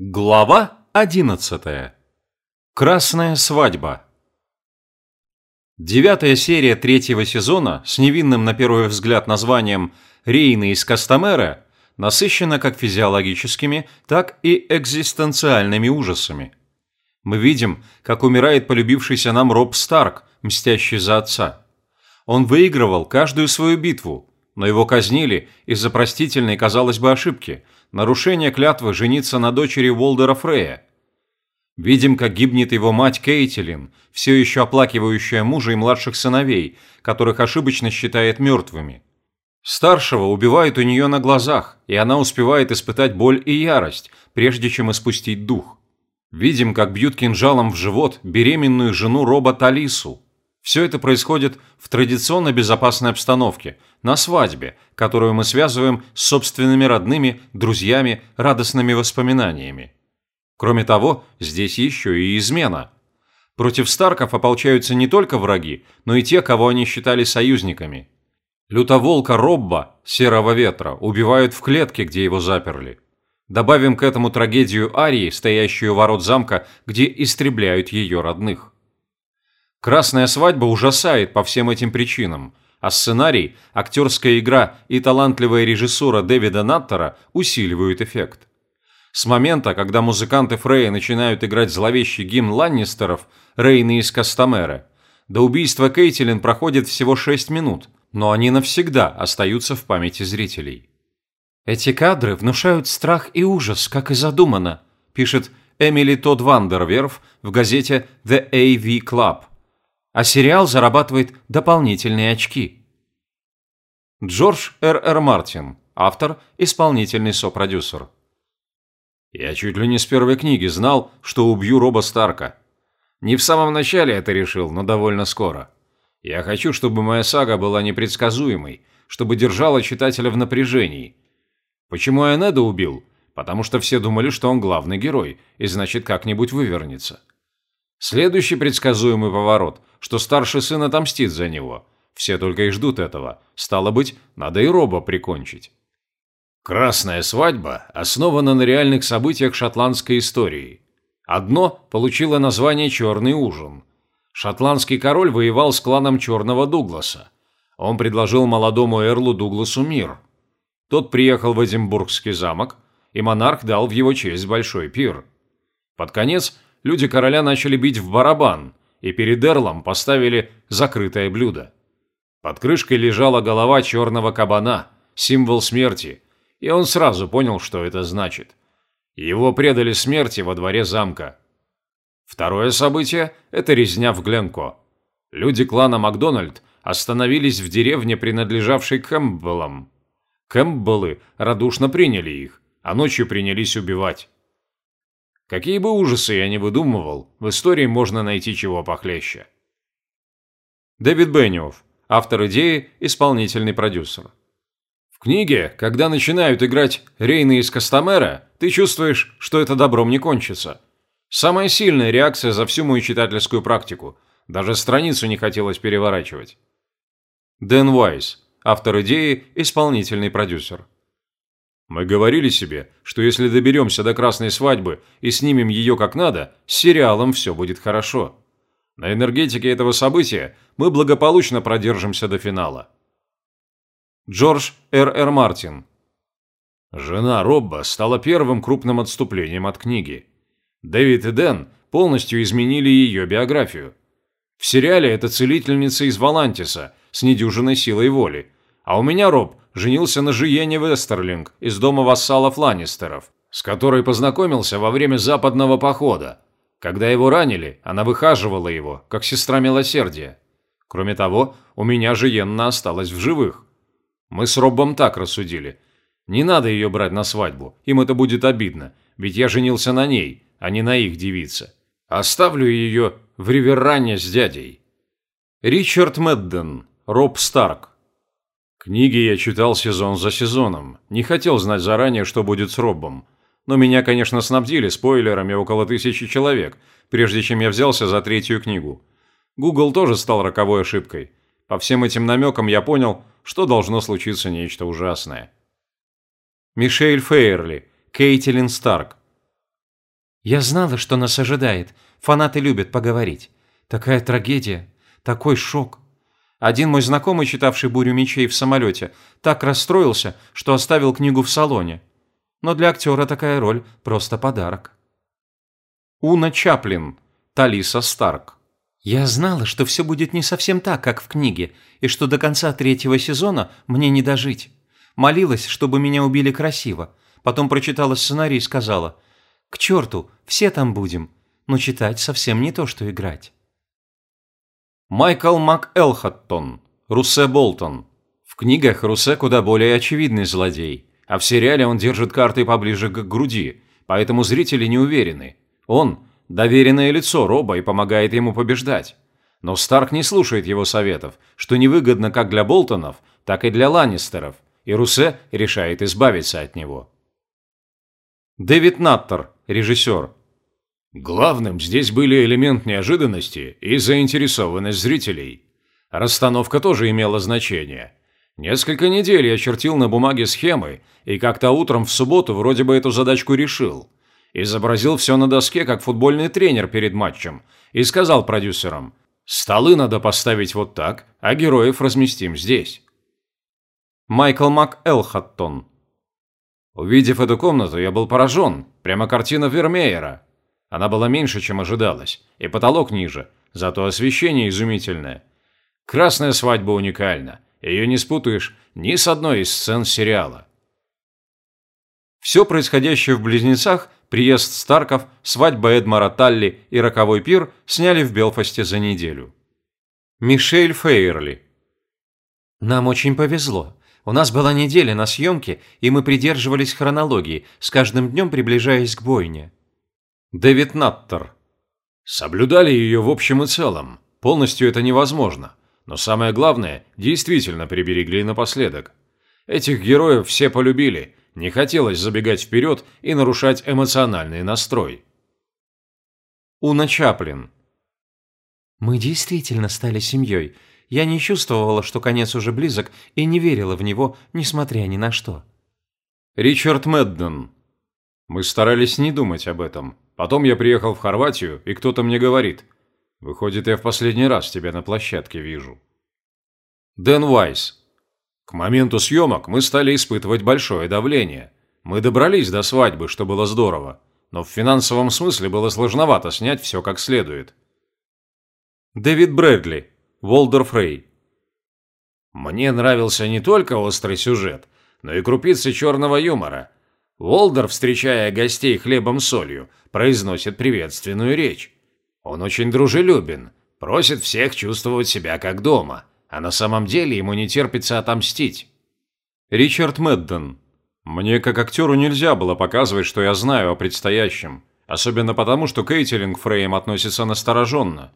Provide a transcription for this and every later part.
Глава 11. Красная свадьба. Девятая серия третьего сезона с невинным на первый взгляд названием «Рейны из Кастамера» насыщена как физиологическими, так и экзистенциальными ужасами. Мы видим, как умирает полюбившийся нам Роб Старк, мстящий за отца. Он выигрывал каждую свою битву, но его казнили из-за простительной, казалось бы, ошибки – нарушение клятвы жениться на дочери Волдера Фрея. Видим, как гибнет его мать Кейтилин, все еще оплакивающая мужа и младших сыновей, которых ошибочно считает мертвыми. Старшего убивают у нее на глазах, и она успевает испытать боль и ярость, прежде чем испустить дух. Видим, как бьют кинжалом в живот беременную жену Роба Талису, все это происходит в традиционно безопасной обстановке, на свадьбе, которую мы связываем с собственными родными, друзьями, радостными воспоминаниями. Кроме того, здесь еще и измена. Против Старков ополчаются не только враги, но и те, кого они считали союзниками. Лютоволка Робба, Серого Ветра, убивают в клетке, где его заперли. Добавим к этому трагедию Арии, стоящую у ворот замка, где истребляют ее родных. Красная свадьба ужасает по всем этим причинам, а сценарий, актерская игра и талантливая режиссура Дэвида Наттера усиливают эффект. С момента, когда музыканты Фрея начинают играть зловещий гимн Ланнистеров «Рейны из Кастамера», до убийства Кейтилин проходит всего 6 минут, но они навсегда остаются в памяти зрителей. «Эти кадры внушают страх и ужас, как и задумано», пишет Эмили Тодд Вандерверф в газете The AV Club а сериал зарабатывает дополнительные очки. Джордж Р. Р. Мартин, автор, исполнительный сопродюсер. Я чуть ли не с первой книги знал, что убью Роба Старка. Не в самом начале это решил, но довольно скоро. Я хочу, чтобы моя сага была непредсказуемой, чтобы держала читателя в напряжении. Почему я Неда убил? Потому что все думали, что он главный герой, и значит как-нибудь вывернется. Следующий предсказуемый поворот, что старший сын отомстит за него. Все только и ждут этого. Стало быть, надо и Роба прикончить. Красная свадьба основана на реальных событиях шотландской истории. Одно получило название «Черный ужин». Шотландский король воевал с кланом Черного Дугласа. Он предложил молодому Эрлу Дугласу мир. Тот приехал в Эдинбургский замок, и монарх дал в его честь большой пир. Под конец люди короля начали бить в барабан, и перед Эрлом поставили закрытое блюдо. Под крышкой лежала голова черного кабана, символ смерти, и он сразу понял, что это значит. Его предали смерти во дворе замка. Второе событие – это резня в Гленко. Люди клана Макдональд остановились в деревне, принадлежавшей Кэмпбеллам. Кэмпбеллы радушно приняли их, а ночью принялись убивать. Какие бы ужасы я ни выдумывал, в истории можно найти чего похлеще. Дэвид Бенниофф, автор идеи, исполнительный продюсер. В книге, когда начинают играть Рейны из Кастамера, ты чувствуешь, что это добром не кончится. Самая сильная реакция за всю мою читательскую практику. Даже страницу не хотелось переворачивать. Дэн Уайс, автор идеи, исполнительный продюсер. Мы говорили себе, что если доберемся до красной свадьбы и снимем ее как надо, с сериалом все будет хорошо. На энергетике этого события мы благополучно продержимся до финала. Джордж Р. Р. Мартин Жена Робба стала первым крупным отступлением от книги. Дэвид и Дэн полностью изменили ее биографию. В сериале это целительница из Валантиса с недюжиной силой воли, а у меня Роб женился на Жиене Вестерлинг из дома вассалов Ланнистеров, с которой познакомился во время западного похода. Когда его ранили, она выхаживала его, как сестра милосердия. Кроме того, у меня Жиенна осталась в живых. Мы с Робом так рассудили. Не надо ее брать на свадьбу, им это будет обидно, ведь я женился на ней, а не на их девице. Оставлю ее в Риверране с дядей. Ричард Медден, Роб Старк, Книги я читал сезон за сезоном. Не хотел знать заранее, что будет с Роббом. Но меня, конечно, снабдили спойлерами около тысячи человек, прежде чем я взялся за третью книгу. Google тоже стал роковой ошибкой. По всем этим намекам я понял, что должно случиться нечто ужасное. Мишель Фейерли, Кейтилин Старк. Я знала, что нас ожидает. Фанаты любят поговорить. Такая трагедия, такой шок. Один мой знакомый, читавший «Бурю мечей» в самолете, так расстроился, что оставил книгу в салоне. Но для актера такая роль – просто подарок. Уна Чаплин, Талиса Старк. Я знала, что все будет не совсем так, как в книге, и что до конца третьего сезона мне не дожить. Молилась, чтобы меня убили красиво. Потом прочитала сценарий и сказала, «К черту, все там будем, но читать совсем не то, что играть». Майкл МакЭлхаттон, Руссе Болтон. В книгах Руссе куда более очевидный злодей, а в сериале он держит карты поближе к груди, поэтому зрители не уверены. Он – доверенное лицо Роба и помогает ему побеждать. Но Старк не слушает его советов, что невыгодно как для Болтонов, так и для Ланнистеров, и Руссе решает избавиться от него. Дэвид Наттер, режиссер. Главным здесь были элемент неожиданности и заинтересованность зрителей. Расстановка тоже имела значение. Несколько недель я чертил на бумаге схемы, и как-то утром в субботу вроде бы эту задачку решил. Изобразил все на доске, как футбольный тренер перед матчем, и сказал продюсерам, «Столы надо поставить вот так, а героев разместим здесь». Майкл МакЭлхаттон. Увидев эту комнату, я был поражен. Прямо картина Вермеера. Она была меньше, чем ожидалось, и потолок ниже, зато освещение изумительное. Красная свадьба уникальна, ее не спутаешь ни с одной из сцен сериала. Все происходящее в «Близнецах» приезд Старков, свадьба Эдмара Талли и роковой пир сняли в Белфасте за неделю. Мишель Фейерли. Нам очень повезло. У нас была неделя на съемке, и мы придерживались хронологии, с каждым днем приближаясь к бойне. Дэвид Наттер. Соблюдали ее в общем и целом. Полностью это невозможно. Но самое главное, действительно приберегли напоследок. Этих героев все полюбили, не хотелось забегать вперед и нарушать эмоциональный настрой. Уна Чаплин. Мы действительно стали семьей. Я не чувствовала, что конец уже близок, и не верила в него, несмотря ни на что. Ричард Медден. Мы старались не думать об этом. Потом я приехал в Хорватию, и кто-то мне говорит, «Выходит, я в последний раз тебя на площадке вижу». Дэн Вайс. К моменту съемок мы стали испытывать большое давление. Мы добрались до свадьбы, что было здорово, но в финансовом смысле было сложновато снять все как следует. Дэвид Брэдли, Волдер Фрей. Мне нравился не только острый сюжет, но и крупицы черного юмора. Волдер, встречая гостей хлебом-солью, произносит приветственную речь. Он очень дружелюбен, просит всех чувствовать себя как дома – а на самом деле ему не терпится отомстить. Ричард Медден. Мне как актеру нельзя было показывать, что я знаю о предстоящем, особенно потому, что Кейтилинг Фрейм относится настороженно.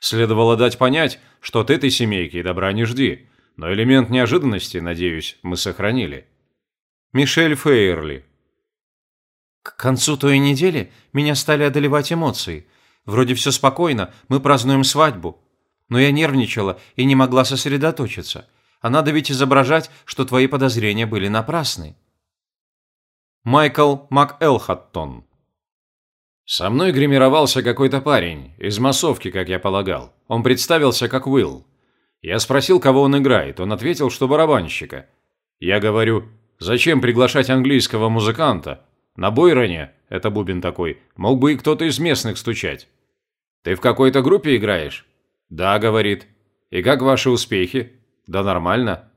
Следовало дать понять, что от этой семейки добра не жди, но элемент неожиданности, надеюсь, мы сохранили. Мишель Фейерли. К концу той недели меня стали одолевать эмоции. Вроде все спокойно, мы празднуем свадьбу, но я нервничала и не могла сосредоточиться. А надо ведь изображать, что твои подозрения были напрасны. Майкл МакЭлхаттон Со мной гримировался какой-то парень, из массовки, как я полагал. Он представился как Уилл. Я спросил, кого он играет, он ответил, что барабанщика. Я говорю, зачем приглашать английского музыканта? На Бойроне, это бубен такой, мог бы и кто-то из местных стучать. Ты в какой-то группе играешь? «Да», — говорит. «И как ваши успехи?» «Да нормально».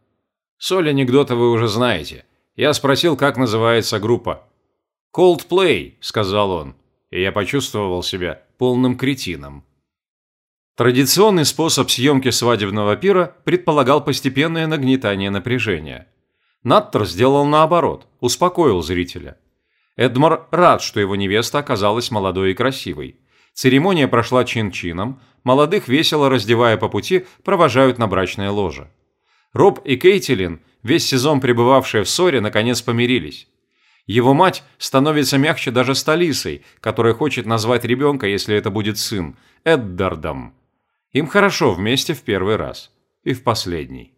Соль анекдота вы уже знаете. Я спросил, как называется группа. «Coldplay», — сказал он. И я почувствовал себя полным кретином. Традиционный способ съемки свадебного пира предполагал постепенное нагнетание напряжения. Наттер сделал наоборот, успокоил зрителя. Эдмар рад, что его невеста оказалась молодой и красивой. Церемония прошла чин-чином, молодых весело раздевая по пути, провожают на брачное ложе. Роб и Кейтилин, весь сезон пребывавшие в ссоре, наконец помирились. Его мать становится мягче даже с Талисой, которая хочет назвать ребенка, если это будет сын, Эддардом. Им хорошо вместе в первый раз. И в последний.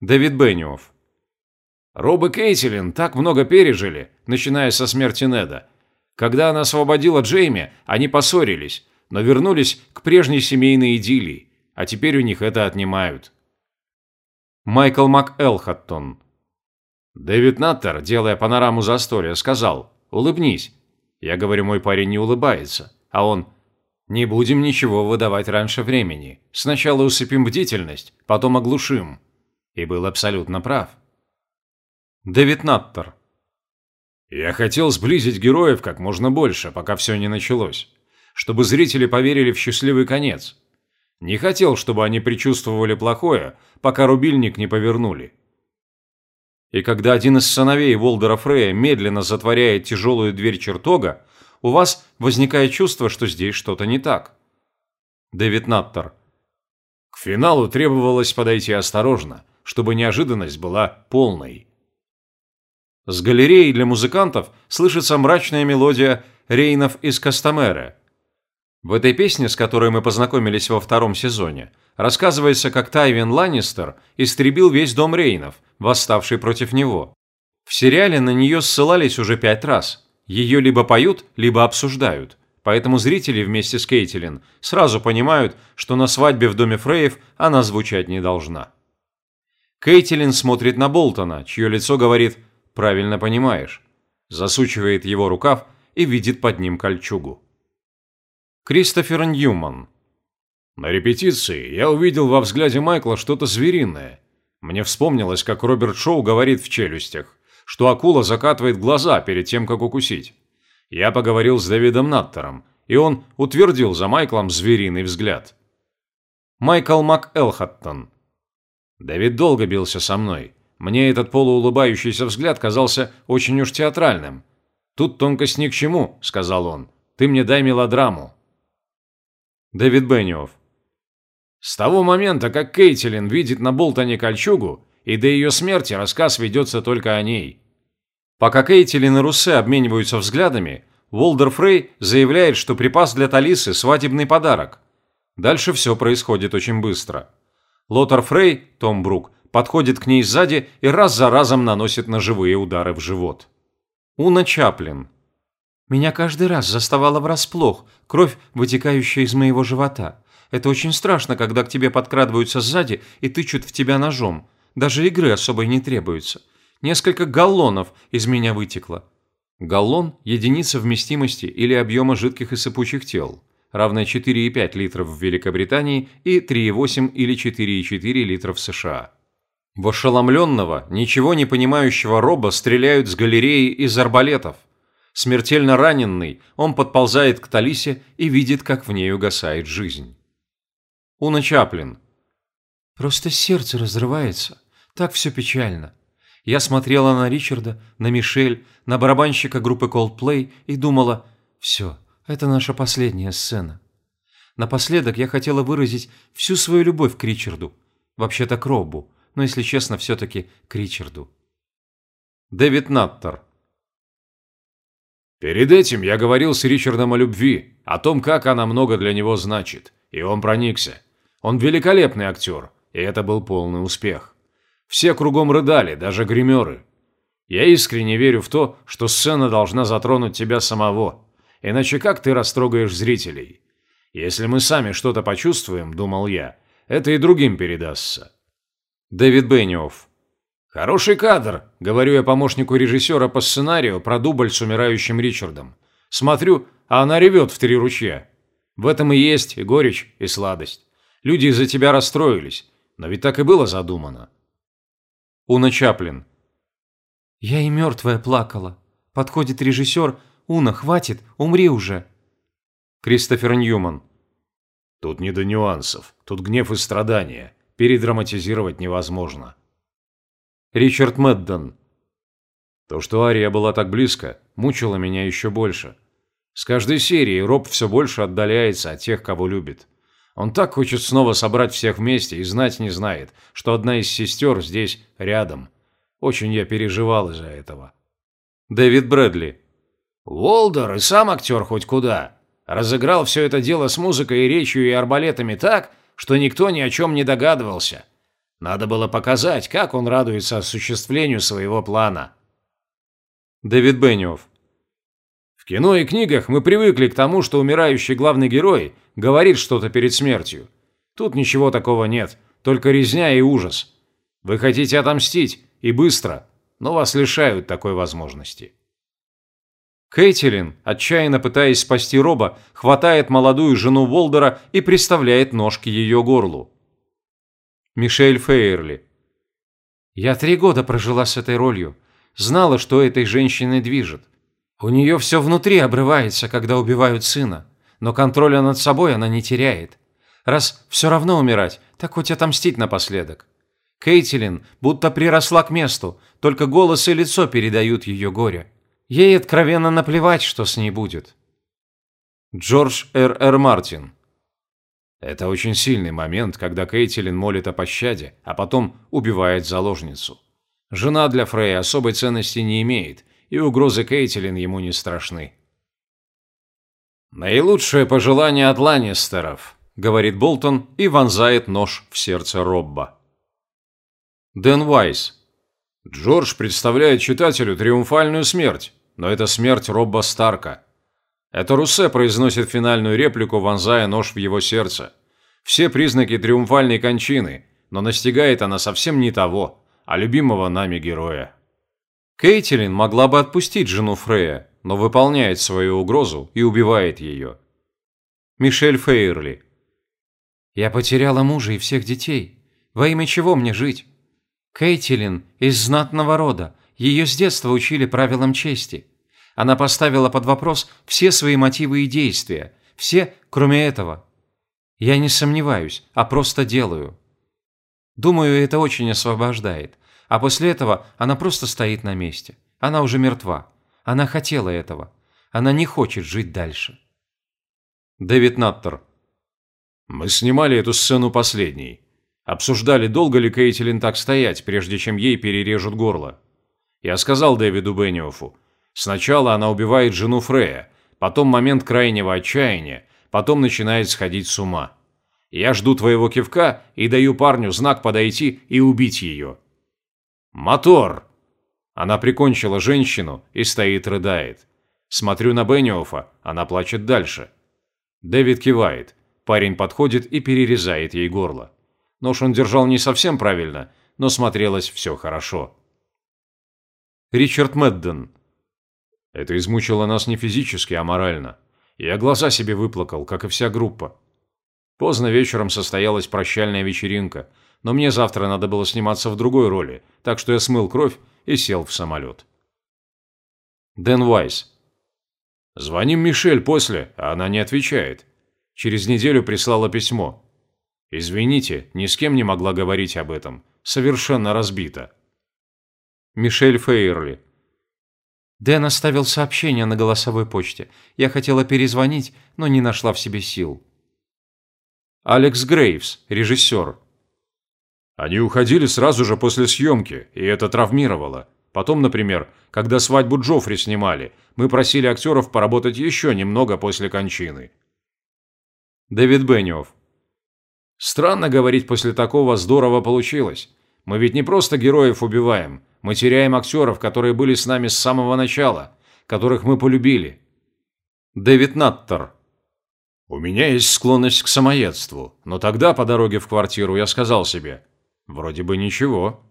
Дэвид Бенниофф. Роб и Кейтилин так много пережили, начиная со смерти Неда. Когда она освободила Джейми, они поссорились, но вернулись к прежней семейной идиллии, а теперь у них это отнимают. Майкл МакЭлхаттон. Дэвид Наттер, делая панораму за Астория, сказал «Улыбнись». Я говорю, мой парень не улыбается, а он «Не будем ничего выдавать раньше времени. Сначала усыпим бдительность, потом оглушим». И был абсолютно прав. Дэвид Наттер. Я хотел сблизить героев как можно больше, пока все не началось. Чтобы зрители поверили в счастливый конец. Не хотел, чтобы они предчувствовали плохое, пока рубильник не повернули. И когда один из сыновей Волдера Фрея медленно затворяет тяжелую дверь чертога, у вас возникает чувство, что здесь что-то не так. Дэвид Наттер. К финалу требовалось подойти осторожно, чтобы неожиданность была полной. С галереи для музыкантов слышится мрачная мелодия Рейнов из Кастамера. В этой песне, с которой мы познакомились во втором сезоне, рассказывается, как Тайвин Ланнистер истребил весь дом Рейнов, восставший против него. В сериале на нее ссылались уже пять раз. Ее либо поют, либо обсуждают. Поэтому зрители вместе с Кейтилин сразу понимают, что на свадьбе в доме Фреев она звучать не должна. Кейтилин смотрит на Болтона, чье лицо говорит – Правильно понимаешь. Засучивает его рукав и видит под ним кольчугу. Кристофер Ньюман. На репетиции я увидел во взгляде Майкла что-то звериное. Мне вспомнилось, как Роберт Шоу говорит в челюстях, что акула закатывает глаза перед тем, как укусить. Я поговорил с Дэвидом Наттером, и он утвердил за Майклом звериный взгляд. Майкл МакЭлхаттон. Дэвид долго бился со мной. Мне этот полуулыбающийся взгляд казался очень уж театральным. «Тут тонкость ни к чему», — сказал он. «Ты мне дай мелодраму». Дэвид Бенниофф. С того момента, как Кейтилин видит на Болтоне кольчугу, и до ее смерти рассказ ведется только о ней. Пока Кейтилин и Руссе обмениваются взглядами, Волдер Фрей заявляет, что припас для Талисы свадебный подарок. Дальше все происходит очень быстро. Лотар Фрей, Том Брук, подходит к ней сзади и раз за разом наносит ножевые удары в живот. Уна Чаплин. Меня каждый раз заставала врасплох кровь, вытекающая из моего живота. Это очень страшно, когда к тебе подкрадываются сзади и тычут в тебя ножом. Даже игры особой не требуется. Несколько галлонов из меня вытекло. Галлон – единица вместимости или объема жидких и сыпучих тел, равная 4,5 литров в Великобритании и 3,8 или 4,4 литров в США. В ошеломленного, ничего не понимающего Роба стреляют с галереи из арбалетов. Смертельно раненный, он подползает к Талисе и видит, как в ней угасает жизнь. Уна Чаплин. Просто сердце разрывается. Так все печально. Я смотрела на Ричарда, на Мишель, на барабанщика группы Coldplay и думала, все, это наша последняя сцена. Напоследок я хотела выразить всю свою любовь к Ричарду, вообще-то к Робу, но, если честно, все-таки к Ричарду. Дэвид Наттер. Перед этим я говорил с Ричардом о любви, о том, как она много для него значит, и он проникся. Он великолепный актер, и это был полный успех. Все кругом рыдали, даже гримеры. Я искренне верю в то, что сцена должна затронуть тебя самого, иначе как ты растрогаешь зрителей? Если мы сами что-то почувствуем, думал я, это и другим передастся. Дэвид Бенниофф. «Хороший кадр», — говорю я помощнику режиссера по сценарию про дубль с умирающим Ричардом. Смотрю, а она ревет в три ручья. В этом и есть и горечь, и сладость. Люди из-за тебя расстроились, но ведь так и было задумано. Уна Чаплин. «Я и мертвая плакала. Подходит режиссер. Уна, хватит, умри уже». Кристофер Ньюман. Тут не до нюансов. Тут гнев и страдания передраматизировать невозможно. Ричард Мэддон. То, что Ария была так близко, мучило меня еще больше. С каждой серией Роб все больше отдаляется от тех, кого любит. Он так хочет снова собрать всех вместе и знать не знает, что одна из сестер здесь рядом. Очень я переживал из-за этого. Дэвид Брэдли. Уолдер и сам актер хоть куда. Разыграл все это дело с музыкой и речью и арбалетами так, что никто ни о чем не догадывался. Надо было показать, как он радуется осуществлению своего плана. Дэвид Бенниофф. В кино и книгах мы привыкли к тому, что умирающий главный герой говорит что-то перед смертью. Тут ничего такого нет, только резня и ужас. Вы хотите отомстить, и быстро, но вас лишают такой возможности. Кейтилин, отчаянно пытаясь спасти Роба, хватает молодую жену Волдера и приставляет нож к ее горлу. Мишель Фейерли. «Я три года прожила с этой ролью. Знала, что этой женщиной движет. У нее все внутри обрывается, когда убивают сына, но контроля над собой она не теряет. Раз все равно умирать, так хоть отомстить напоследок. Кейтилин будто приросла к месту, только голос и лицо передают ее горе. Ей откровенно наплевать, что с ней будет. Джордж Р. Р. Мартин Это очень сильный момент, когда Кейтилин молит о пощаде, а потом убивает заложницу. Жена для Фрея особой ценности не имеет, и угрозы Кейтилин ему не страшны. «Наилучшее пожелание от Ланнистеров», — говорит Болтон и вонзает нож в сердце Робба. Дэн Вайс. Джордж представляет читателю триумфальную смерть, но это смерть Робба Старка. Это Руссе произносит финальную реплику, вонзая нож в его сердце. Все признаки триумфальной кончины, но настигает она совсем не того, а любимого нами героя. Кейтилин могла бы отпустить жену Фрея, но выполняет свою угрозу и убивает ее. Мишель Фейерли. «Я потеряла мужа и всех детей. Во имя чего мне жить? Кейтилин из знатного рода. Ее с детства учили правилам чести. Она поставила под вопрос все свои мотивы и действия. Все, кроме этого. Я не сомневаюсь, а просто делаю. Думаю, это очень освобождает. А после этого она просто стоит на месте. Она уже мертва. Она хотела этого. Она не хочет жить дальше. Дэвид Наттер. Мы снимали эту сцену последней. Обсуждали, долго ли Кейтилин так стоять, прежде чем ей перережут горло. Я сказал Дэвиду Бенниофу, сначала она убивает жену Фрея, потом момент крайнего отчаяния, потом начинает сходить с ума. Я жду твоего кивка и даю парню знак подойти и убить ее. «Мотор!» Она прикончила женщину и стоит рыдает. Смотрю на Бенниофа, она плачет дальше. Дэвид кивает. Парень подходит и перерезает ей горло. Нож он держал не совсем правильно, но смотрелось все хорошо. Ричард Медден. Это измучило нас не физически, а морально. Я глаза себе выплакал, как и вся группа. Поздно вечером состоялась прощальная вечеринка – но мне завтра надо было сниматься в другой роли, так что я смыл кровь и сел в самолет. Дэн Вайс. Звоним Мишель после, а она не отвечает. Через неделю прислала письмо. Извините, ни с кем не могла говорить об этом. Совершенно разбита. Мишель Фейерли. Дэн оставил сообщение на голосовой почте. Я хотела перезвонить, но не нашла в себе сил. Алекс Грейвс, режиссер. Они уходили сразу же после съемки, и это травмировало. Потом, например, когда свадьбу Джоффри снимали, мы просили актеров поработать еще немного после кончины. Дэвид Бенниофф. Странно говорить после такого «здорово получилось». Мы ведь не просто героев убиваем, мы теряем актеров, которые были с нами с самого начала, которых мы полюбили. Дэвид Наттер. У меня есть склонность к самоедству, но тогда по дороге в квартиру я сказал себе – Вроде бы ничего.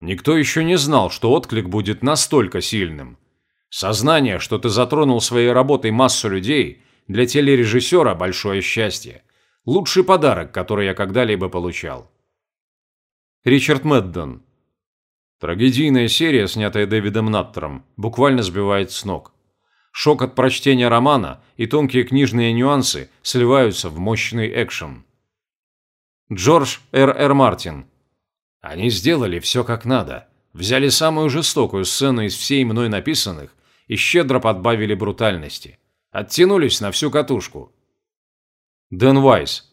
Никто еще не знал, что отклик будет настолько сильным. Сознание, что ты затронул своей работой массу людей, для телережиссера большое счастье. Лучший подарок, который я когда-либо получал. Ричард Мэддон. Трагедийная серия, снятая Дэвидом Наттером, буквально сбивает с ног. Шок от прочтения романа и тонкие книжные нюансы сливаются в мощный экшен. Джордж Р. Р. Мартин. Они сделали все как надо. Взяли самую жестокую сцену из всей мной написанных и щедро подбавили брутальности. Оттянулись на всю катушку. Дэн Вайс.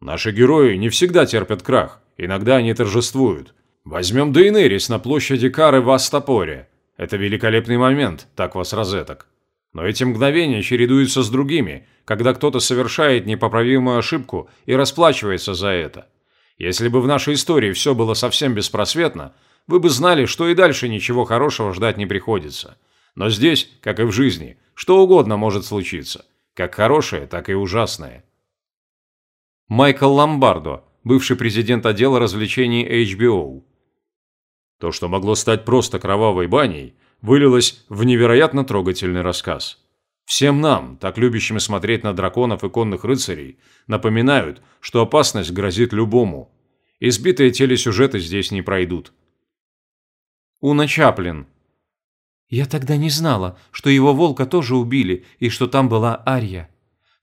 Наши герои не всегда терпят крах, иногда они торжествуют. Возьмем Дейнерис на площади Кары в Астапоре. Это великолепный момент, так вас розеток. Но эти мгновения чередуются с другими, когда кто-то совершает непоправимую ошибку и расплачивается за это. Если бы в нашей истории все было совсем беспросветно, вы бы знали, что и дальше ничего хорошего ждать не приходится. Но здесь, как и в жизни, что угодно может случиться, как хорошее, так и ужасное. Майкл Ломбардо, бывший президент отдела развлечений HBO. То, что могло стать просто кровавой баней, вылилось в невероятно трогательный рассказ. Всем нам, так любящим смотреть на драконов и конных рыцарей, напоминают, что опасность грозит любому. Избитые телесюжеты здесь не пройдут. Уна Чаплин. Я тогда не знала, что его волка тоже убили и что там была Ария.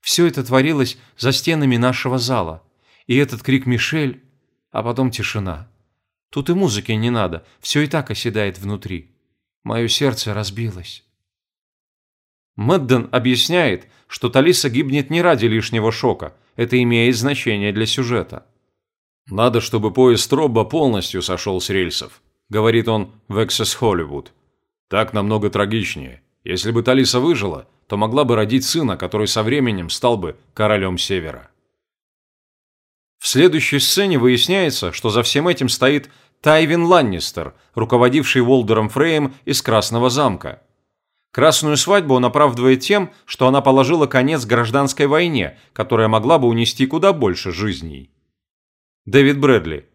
Все это творилось за стенами нашего зала. И этот крик Мишель, а потом тишина. Тут и музыки не надо, все и так оседает внутри. Мое сердце разбилось. Мэдден объясняет, что Талиса гибнет не ради лишнего шока, это имеет значение для сюжета. «Надо, чтобы поезд Робба полностью сошел с рельсов», — говорит он в «Эксес Холливуд». «Так намного трагичнее. Если бы Талиса выжила, то могла бы родить сына, который со временем стал бы королем Севера». В следующей сцене выясняется, что за всем этим стоит Тайвин Ланнистер, руководивший Волдером Фреем из Красного замка. Красную свадьбу он оправдывает тем, что она положила конец гражданской войне, которая могла бы унести куда больше жизней. Дэвид Брэдли.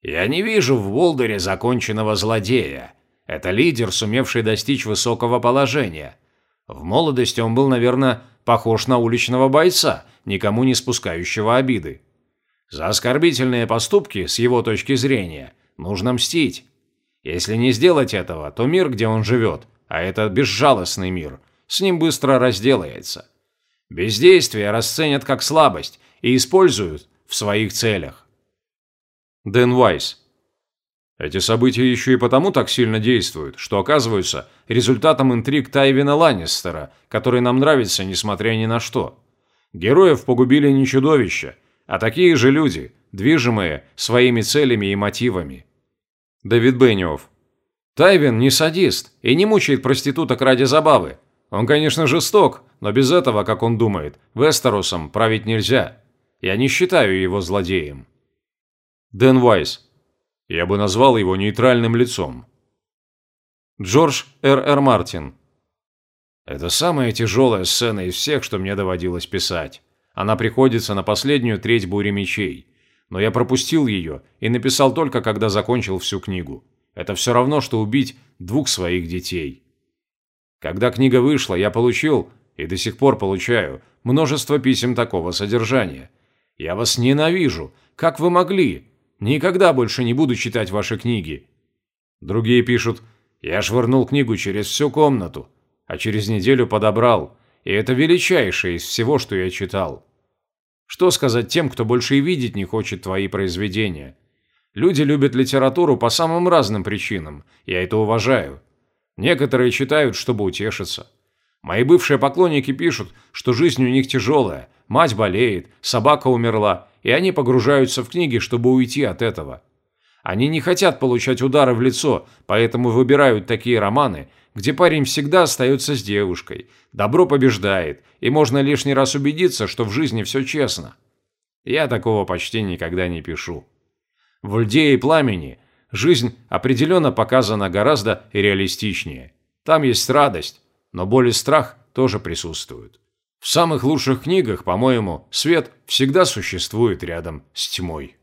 «Я не вижу в Волдере законченного злодея. Это лидер, сумевший достичь высокого положения. В молодости он был, наверное, похож на уличного бойца, никому не спускающего обиды. За оскорбительные поступки, с его точки зрения, нужно мстить. Если не сделать этого, то мир, где он живет, а это безжалостный мир, с ним быстро разделается. Бездействие расценят как слабость и используют в своих целях. Дэн Вайс. Эти события еще и потому так сильно действуют, что оказываются результатом интриг Тайвина Ланнистера, который нам нравится, несмотря ни на что. Героев погубили не чудовища, а такие же люди, движимые своими целями и мотивами. Давид Бенниов. Тайвин не садист и не мучает проституток ради забавы. Он, конечно, жесток, но без этого, как он думает, Вестеросом править нельзя. Я не считаю его злодеем. Дэн Вайс. Я бы назвал его нейтральным лицом. Джордж Р. Р. Мартин. Это самая тяжелая сцена из всех, что мне доводилось писать. Она приходится на последнюю треть бури мечей. Но я пропустил ее и написал только, когда закончил всю книгу. Это все равно, что убить двух своих детей. Когда книга вышла, я получил, и до сих пор получаю, множество писем такого содержания. Я вас ненавижу. Как вы могли? Никогда больше не буду читать ваши книги. Другие пишут, я швырнул книгу через всю комнату, а через неделю подобрал – и это величайшее из всего, что я читал. Что сказать тем, кто больше и видеть не хочет твои произведения? Люди любят литературу по самым разным причинам, я это уважаю. Некоторые читают, чтобы утешиться. Мои бывшие поклонники пишут, что жизнь у них тяжелая, мать болеет, собака умерла, и они погружаются в книги, чтобы уйти от этого. Они не хотят получать удары в лицо, поэтому выбирают такие романы, где парень всегда остается с девушкой, добро побеждает, и можно лишний раз убедиться, что в жизни все честно. Я такого почти никогда не пишу. В «Льде и пламени» жизнь определенно показана гораздо реалистичнее. Там есть радость, но боль и страх тоже присутствуют. В самых лучших книгах, по-моему, свет всегда существует рядом с тьмой.